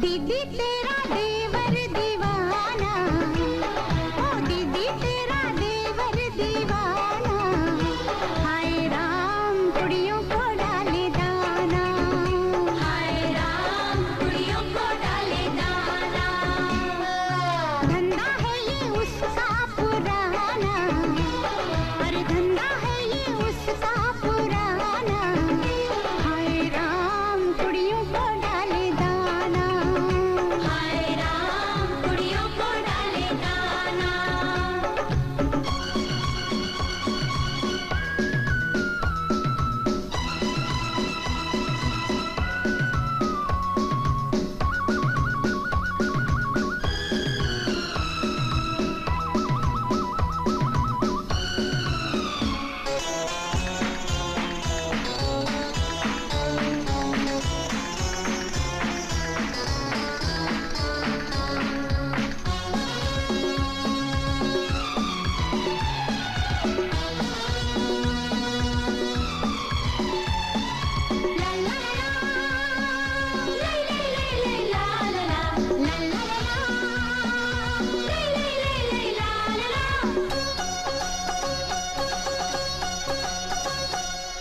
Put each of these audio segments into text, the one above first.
दीदी तेरा देवर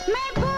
मैं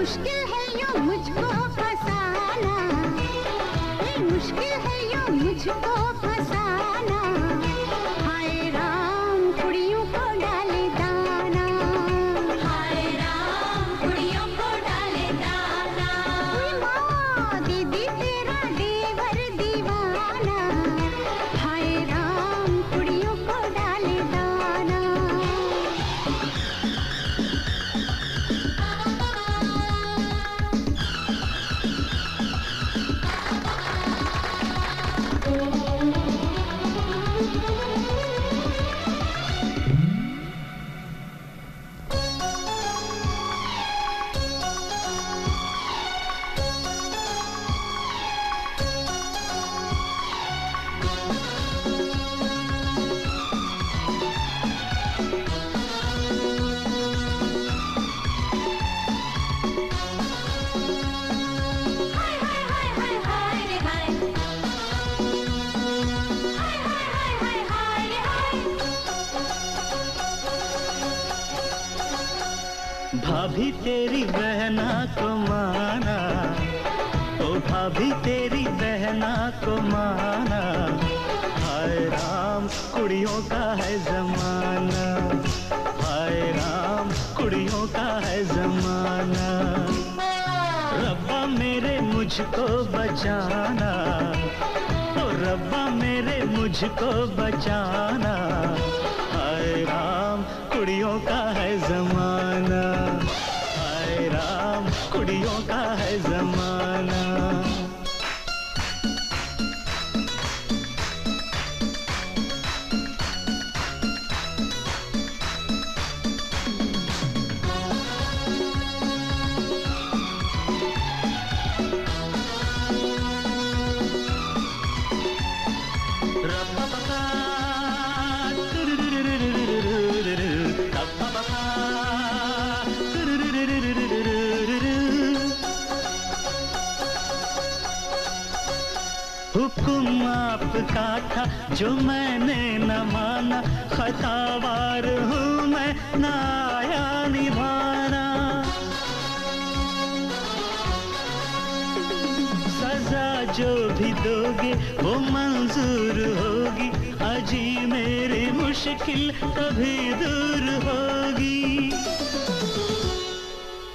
मुश्किल है यो मुझको भाभी तेरी बहना को माना। ओ भाभी तेरी बहना को माना। हाय राम, कुड़ियों का है जमाना। हाय राम, कुड़ियों का है जमाना। रब्बा मेरे मुझको बचाना। ओ रब्बा मेरे मुझको बचाना। आपका था जो मैंने न माना। खतावार हूँ मैं न आया निभाना। सजा जो भी दोगे, वो मंजूर होगी। अजी मेरी मुश्किल कभी दूर होगी।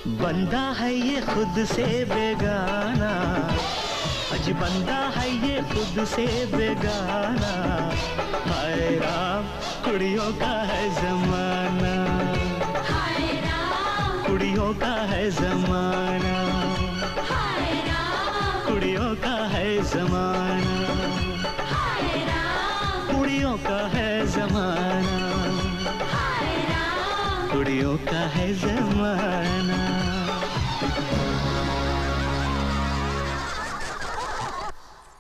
बंदा है ये खुद से बेगाना। अज बंदा है ये खुद से बेगाना। हाय राम कुड़ियों का है जमाना। हाय राम। कुड़ियों का है जमाना। हाय राम। कुड़ियों का है जमाना। हाय राम। कुड़ियों का है जमाना। हाय राम। कुड़ियों का है जमाना।